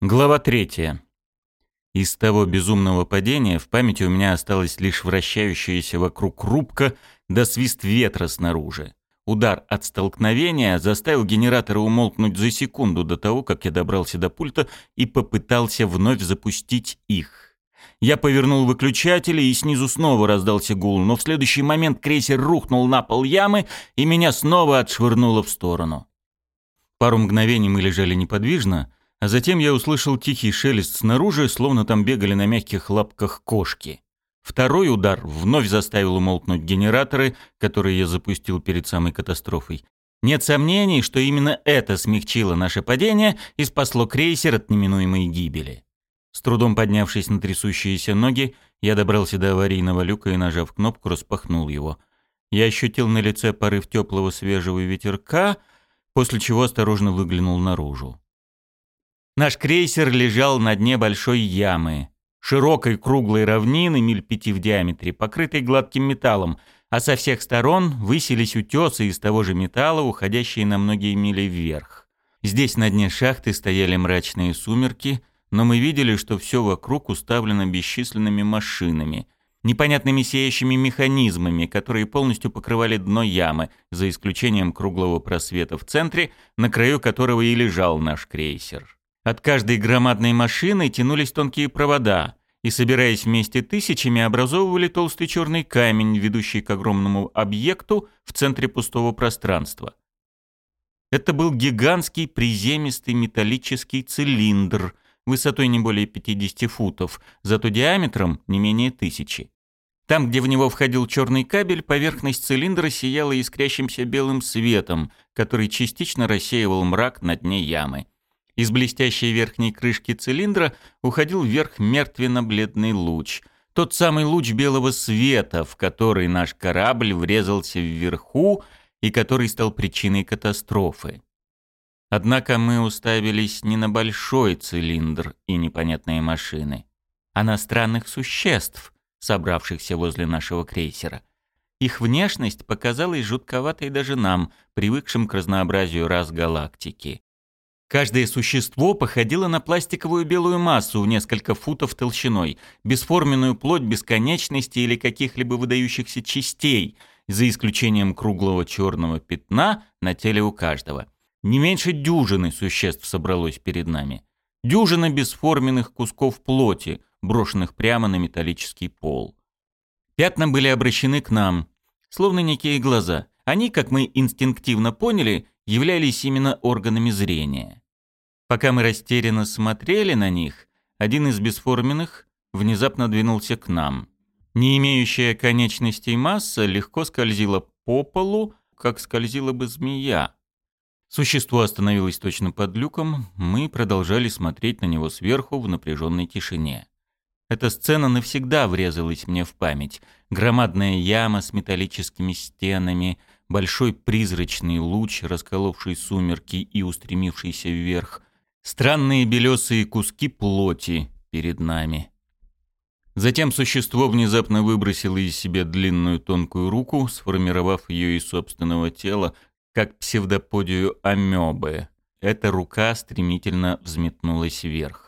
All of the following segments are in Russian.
Глава третья. Из того безумного падения в памяти у меня осталась лишь вращающаяся вокруг рубка да свист ветра снаружи. Удар от столкновения заставил генераторы умолкнуть за секунду до того, как я добрался до пульта и попытался вновь запустить их. Я повернул выключатели, и снизу снова раздался гул, но в следующий момент крейсер рухнул на пол ямы, и меня снова отшвырнуло в сторону. Пару мгновений мы лежали неподвижно, а затем я услышал тихий шелест снаружи, словно там бегали на мягких лапках кошки. Второй удар вновь заставил умолкнуть генераторы, которые я запустил перед самой катастрофой. Нет сомнений, что именно это смягчило наше падение и спасло крейсер от неминуемой гибели. С трудом поднявшись на трясущиеся ноги, я добрался до аварийного люка и, нажав кнопку, распахнул его. Я ощутил на лице порыв теплого свежего ветерка, после чего осторожно выглянул наружу. Наш крейсер лежал на дне большой ямы, широкой круглой равнины, миль пяти в диаметре, покрытой гладким металлом, а со всех сторон высились утесы из того же металла, уходящие на многие мили вверх. Здесь на дне шахты стояли мрачные сумерки, но мы видели, что все вокруг уставлено бесчисленными машинами, непонятными сеющими механизмами, которые полностью покрывали дно ямы, за исключением круглого просвета в центре, на краю которого и лежал наш крейсер. От каждой громадной машины тянулись тонкие провода и, собираясь вместе тысячами, образовывали толстый черный камень, ведущий к огромному объекту в центре пустого пространства. Это был гигантский приземистый металлический цилиндр высотой не более 50 футов, зато диаметром не менее тысячи. Там, где в него входил черный кабель, поверхность цилиндра сияла искрящимся белым светом, который частично рассеивал мрак на дне ямы. Из блестящей верхней крышки цилиндра уходил вверх мертвенно-бледный луч. Тот самый луч белого света, в который наш корабль врезался вверху и который стал причиной катастрофы. Однако мы уставились не на большой цилиндр и непонятные машины, а на странных существ, собравшихся возле нашего крейсера. Их внешность показалась жутковатой даже нам, привыкшим к разнообразию рас галактики. Каждое существо походило на пластиковую белую массу в несколько футов толщиной, бесформенную плоть бесконечности или каких-либо выдающихся частей, за исключением круглого черного пятна на теле у каждого. Не меньше дюжины существ собралось перед нами. Дюжина бесформенных кусков плоти, брошенных прямо на металлический пол. Пятна были обращены к нам, словно некие глаза. Они, как мы инстинктивно поняли, являлись именно органами зрения. Пока мы растерянно смотрели на них, один из бесформенных внезапно двинулся к нам. Не имеющая конечностей масса легко скользила по полу, как скользила бы змея. Существо остановилось точно под люком, мы продолжали смотреть на него сверху в напряженной тишине. Эта сцена навсегда врезалась мне в память. Громадная яма с металлическими стенами, большой призрачный луч, расколовший сумерки и устремившийся вверх, странные белесые куски плоти перед нами. Затем существо внезапно выбросило из себя длинную тонкую руку, сформировав ее из собственного тела, как псевдоподию амебы. Эта рука стремительно взметнулась вверх.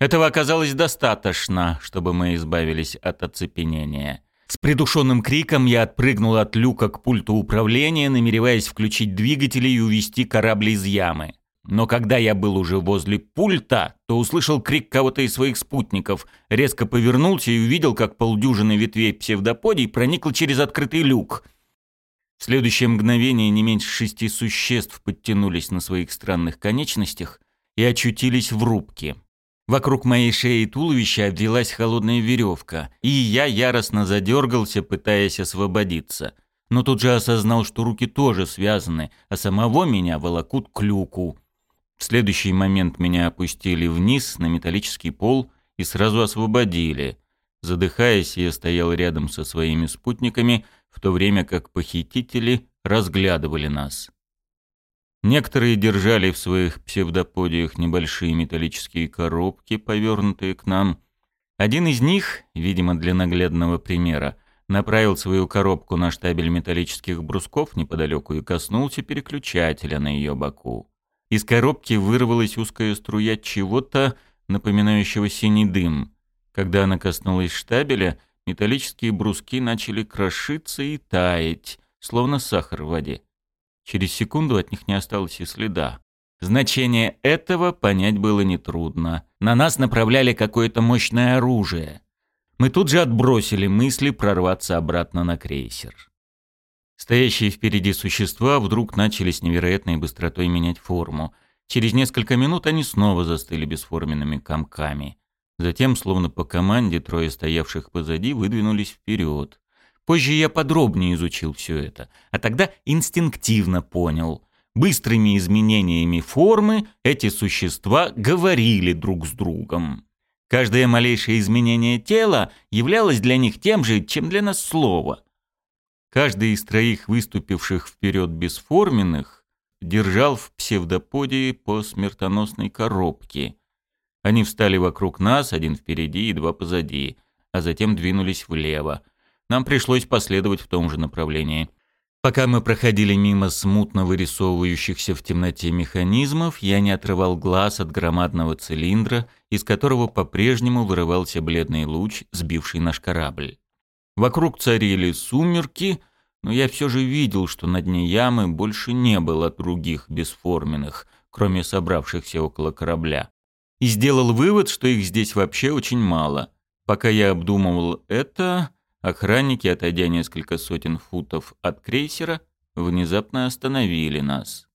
Этого оказалось достаточно, чтобы мы избавились от оцепенения. С придушенным криком я отпрыгнул от люка к пульту управления, намереваясь включить двигатели и увести корабль из ямы. Но когда я был уже возле пульта, то услышал крик кого-то из своих спутников, резко повернулся и увидел, как полдюжины ветвей псевдоподий проникло через открытый люк. В следующее мгновение не меньше шести существ подтянулись на своих странных конечностях и очутились в рубке. Вокруг моей шеи и туловища обвелась холодная веревка, и я яростно задергался, пытаясь освободиться. Но тут же осознал, что руки тоже связаны, а самого меня волокут к люку. В следующий момент меня опустили вниз на металлический пол и сразу освободили. Задыхаясь, я стоял рядом со своими спутниками, в то время как похитители разглядывали нас. Некоторые держали в своих псевдоподиях небольшие металлические коробки, повернутые к нам. Один из них, видимо для наглядного примера, направил свою коробку на штабель металлических брусков неподалеку и коснулся переключателя на ее боку. Из коробки вырвалась узкая струя чего-то, напоминающего синий дым. Когда она коснулась штабеля, металлические бруски начали крошиться и таять, словно сахар в воде. Через секунду от них не осталось и следа. Значение этого понять было нетрудно. На нас направляли какое-то мощное оружие. Мы тут же отбросили мысли прорваться обратно на крейсер. Стоящие впереди существа вдруг начали с невероятной быстротой менять форму. Через несколько минут они снова застыли бесформенными комками. Затем, словно по команде, трое стоявших позади выдвинулись вперед. Позже я подробнее изучил все это, а тогда инстинктивно понял. Быстрыми изменениями формы эти существа говорили друг с другом. Каждое малейшее изменение тела являлось для них тем же, чем для нас слово. Каждый из троих выступивших вперед бесформенных держал в псевдоподии по смертоносной коробке – они встали вокруг нас, один впереди и два позади, а затем двинулись влево. Нам пришлось последовать в том же направлении. Пока мы проходили мимо смутно вырисовывающихся в темноте механизмов, я не отрывал глаз от громадного цилиндра, из которого по-прежнему вырывался бледный луч, сбивший наш корабль. Вокруг царили сумерки, но я все же видел, что на дне ямы больше не было других бесформенных, кроме собравшихся около корабля и сделал вывод, что их здесь вообще очень мало. Пока я обдумывал это, охранники, отойдя несколько сотен футов от крейсера, внезапно остановили нас.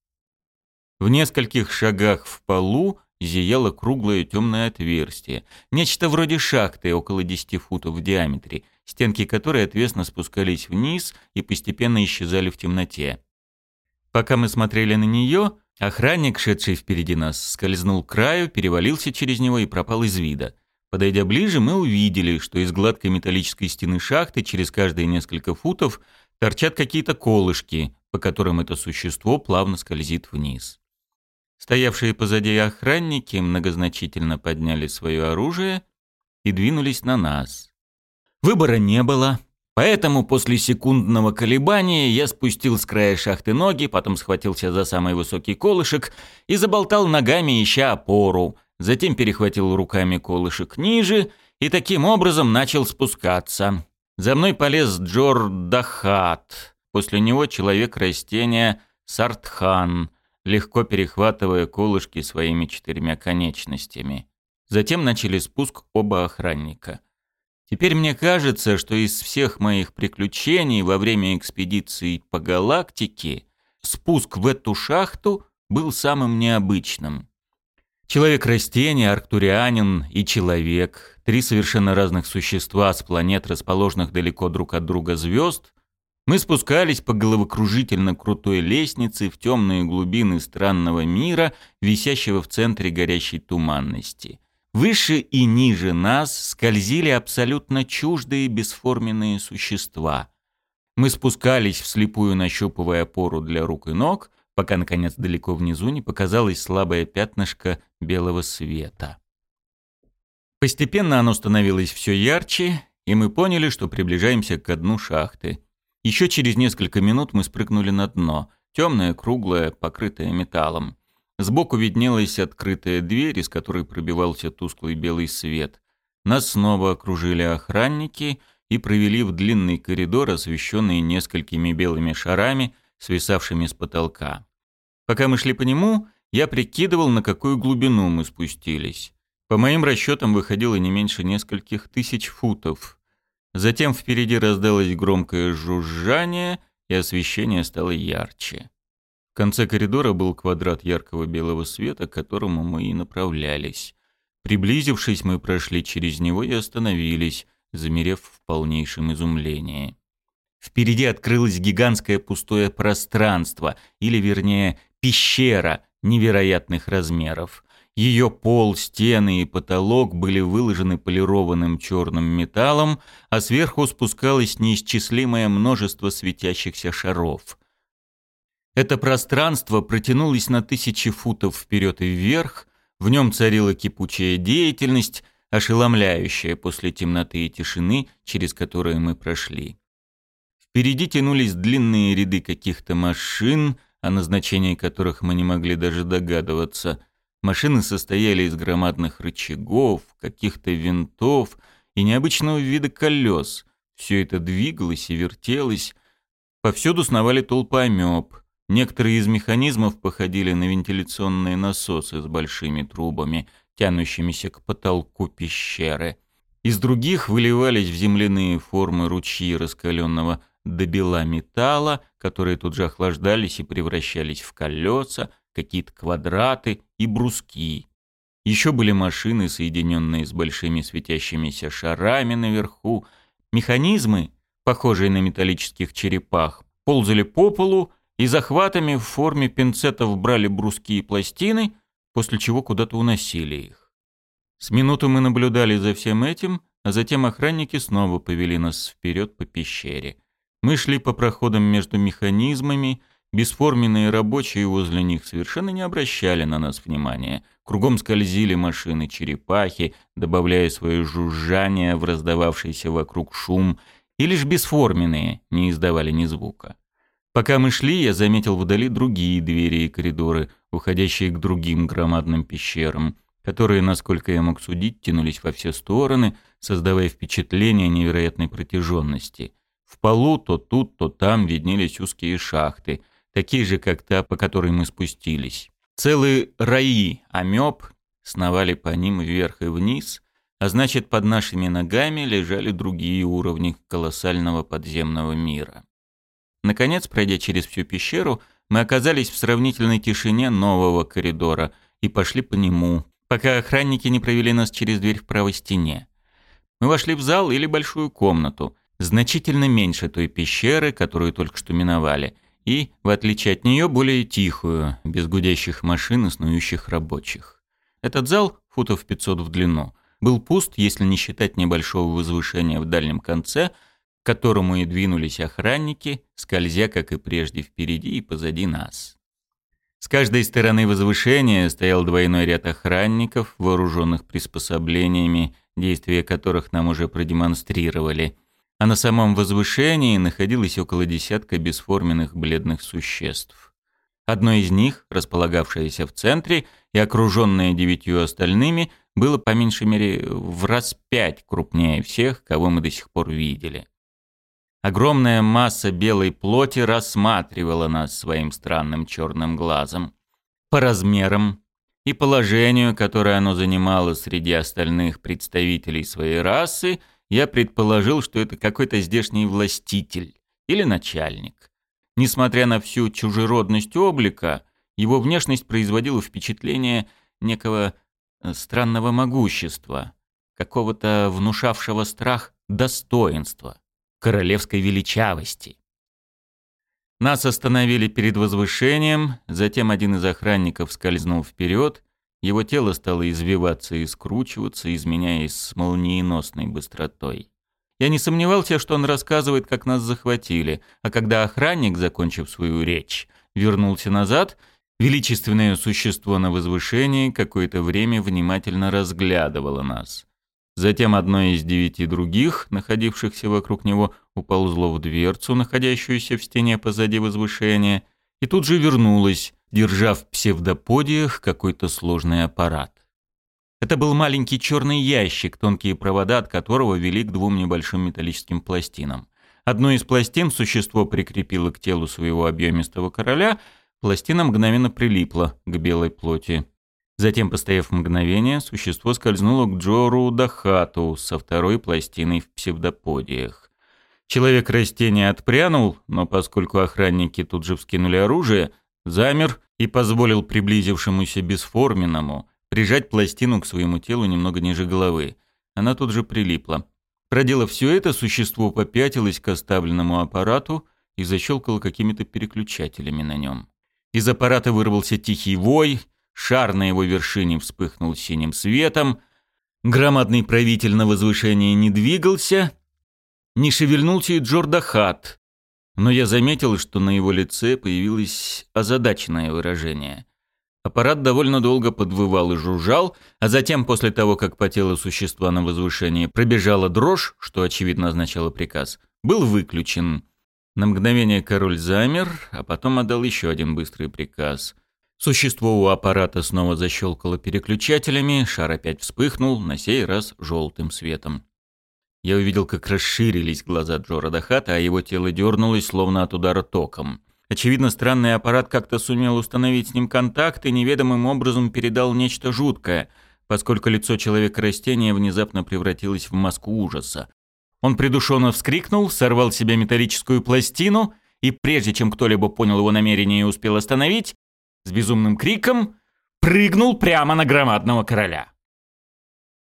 В нескольких шагах в полу зияло круглое темное отверстие, нечто вроде шахты около 10 футов в диаметре, стенки которой отвесно спускались вниз и постепенно исчезали в темноте. Пока мы смотрели на нее, Охранник, шедший впереди нас, скользнул к краю, перевалился через него и пропал из вида. Подойдя ближе, мы увидели, что из гладкой металлической стены шахты через каждые несколько футов торчат какие-то колышки, по которым это существо плавно скользит вниз. Стоявшие позади охранники многозначительно подняли свое оружие и двинулись на нас. Выбора не было. Поэтому после секундного колебания я спустил с края шахты ноги, потом схватился за самый высокий колышек и заболтал ногами, ища опору. Затем перехватил руками колышек ниже и таким образом начал спускаться. За мной полез Джор Дахат. После него человек-растение Сартхан, легко перехватывая колышки своими четырьмя конечностями. Затем начали спуск оба охранника. Теперь мне кажется, что из всех моих приключений во время экспедиции по галактике спуск в эту шахту был самым необычным. Человек-растение, арктурианин и человек, три совершенно разных существа с планет, расположенных далеко друг от друга звезд, мы спускались по головокружительно крутой лестнице в темные глубины странного мира, висящего в центре горящей туманности – Выше и ниже нас скользили абсолютно чуждые бесформенные существа. Мы спускались, вслепую нащупывая опору для рук и ног, пока, наконец, далеко внизу не показалось слабое пятнышко белого света. Постепенно оно становилось все ярче, и мы поняли, что приближаемся к дну шахты. Еще через несколько минут мы спрыгнули на дно, темное, круглое, покрытое металлом. Сбоку виднелась открытая дверь, из которой пробивался тусклый белый свет. Нас снова окружили охранники и провели в длинный коридор, освещенный несколькими белыми шарами, свисавшими с потолка. Пока мы шли по нему, я прикидывал, на какую глубину мы спустились. По моим расчетам выходило не меньше нескольких тысяч футов. Затем впереди раздалось громкое жужжание, и освещение стало ярче. В конце коридора был квадрат яркого белого света, к которому мы и направлялись. Приблизившись, мы прошли через него и остановились, замерев в полнейшем изумлении. Впереди открылось гигантское пустое пространство, или, вернее, пещера невероятных размеров. Ее пол, стены и потолок были выложены полированным черным металлом, а сверху спускалось неисчислимое множество светящихся шаров — это пространство протянулось на тысячи футов вперед и вверх, в нем царила кипучая деятельность, ошеломляющая после темноты и тишины, через которые мы прошли. Впереди тянулись длинные ряды каких-то машин, о назначении которых мы не могли даже догадываться. Машины состояли из громадных рычагов, каких-то винтов и необычного вида колес. Все это двигалось и вертелось. Повсюду сновали толпы амеб. Некоторые из механизмов походили на вентиляционные насосы с большими трубами, тянущимися к потолку пещеры. Из других выливались в земляные формы ручьи раскаленного до бела металла, которые тут же охлаждались и превращались в колеса, какие-то квадраты и бруски. Еще были машины, соединенные с большими светящимися шарами наверху. Механизмы, похожие на металлических черепах, ползали по полу и захватами в форме пинцетов брали бруски и пластины, после чего куда-то уносили их. С минуту мы наблюдали за всем этим, а затем охранники снова повели нас вперед по пещере. Мы шли по проходам между механизмами, бесформенные рабочие возле них совершенно не обращали на нас внимания. Кругом скользили машины-черепахи, добавляя свое жужжание в раздававшийся вокруг шум, и лишь бесформенные не издавали ни звука. Пока мы шли, я заметил вдали другие двери и коридоры, уходящие к другим громадным пещерам, которые, насколько я мог судить, тянулись во все стороны, создавая впечатление невероятной протяженности. В полу то тут, то там виднелись узкие шахты, такие же, как та, по которой мы спустились. Целые раи амеб сновали по ним вверх и вниз, а значит, под нашими ногами лежали другие уровни колоссального подземного мира. Наконец, пройдя через всю пещеру, мы оказались в сравнительной тишине нового коридора и пошли по нему, пока охранники не провели нас через дверь в правой стене. Мы вошли в зал или большую комнату, значительно меньше той пещеры, которую только что миновали, и, в отличие от нее, более тихую, без гудящих машин и снующих рабочих. Этот зал, футов 500 в длину, был пуст, если не считать небольшого возвышения в дальнем конце – к которому и двинулись охранники, скользя, как и прежде, впереди и позади нас. С каждой стороны возвышения стоял двойной ряд охранников, вооруженных приспособлениями, действия которых нам уже продемонстрировали. А на самом возвышении находилось около десятка бесформенных бледных существ. Одно из них, располагавшееся в центре и окруженное девятью остальными, было по меньшей мере в раз пять крупнее всех, кого мы до сих пор видели. Огромная масса белой плоти рассматривала нас своим странным черным глазом. По размерам и положению, которое оно занимало среди остальных представителей своей расы, я предположил, что это какой-то здешний властитель или начальник. Несмотря на всю чужеродность облика, его внешность производила впечатление некого э, странного могущества, какого-то внушавшего страх достоинства королевской величавости. Нас остановили перед возвышением, затем один из охранников скользнул вперед, его тело стало извиваться и скручиваться, изменяясь с молниеносной быстротой. Я не сомневался, что он рассказывает, как нас захватили, а когда охранник, закончив свою речь, вернулся назад, величественное существо на возвышении какое-то время внимательно разглядывало нас. Затем одно из девяти других, находившихся вокруг него, уползло в дверцу, находящуюся в стене позади возвышения, и тут же вернулось, держа в псевдоподиях какой-то сложный аппарат. Это был маленький черный ящик, тонкие провода от которого вели к двум небольшим металлическим пластинам. Одну из пластин существо прикрепило к телу своего объемистого короля, пластина мгновенно прилипла к белой плоти. Затем, постояв мгновение, существо скользнуло к Джору Дахату со второй пластиной в псевдоподиях. Человек-растение отпрянул, но поскольку охранники тут же вскинули оружие, замер и позволил приблизившемуся бесформенному прижать пластину к своему телу немного ниже головы. Она тут же прилипла. Проделав все это, существо попятилось к оставленному аппарату и защелкало какими-то переключателями на нем. Из аппарата вырвался тихий вой — Шар на его вершине вспыхнул синим светом. Громадный правитель на возвышении не двигался. Не шевельнулся и Джордахат. Но я заметил, что на его лице появилось озадаченное выражение. Аппарат довольно долго подвывал и жужжал, а затем, после того, как по телу существа на возвышении пробежала дрожь, что очевидно означало приказ, был выключен. На мгновение король замер, а потом отдал еще один быстрый приказ. Существо у аппарата снова защелкало переключателями, шар опять вспыхнул, на сей раз желтым светом. Я увидел, как расширились глаза Джора Дахата, а его тело дернулось, словно от удара током. Очевидно, странный аппарат как-то сумел установить с ним контакт и неведомым образом передал нечто жуткое, поскольку лицо человека-растения внезапно превратилось в маску ужаса. Он придушенно вскрикнул, сорвал с себя металлическую пластину и, прежде чем кто-либо понял его намерение и успел остановить, с безумным криком прыгнул прямо на громадного короля.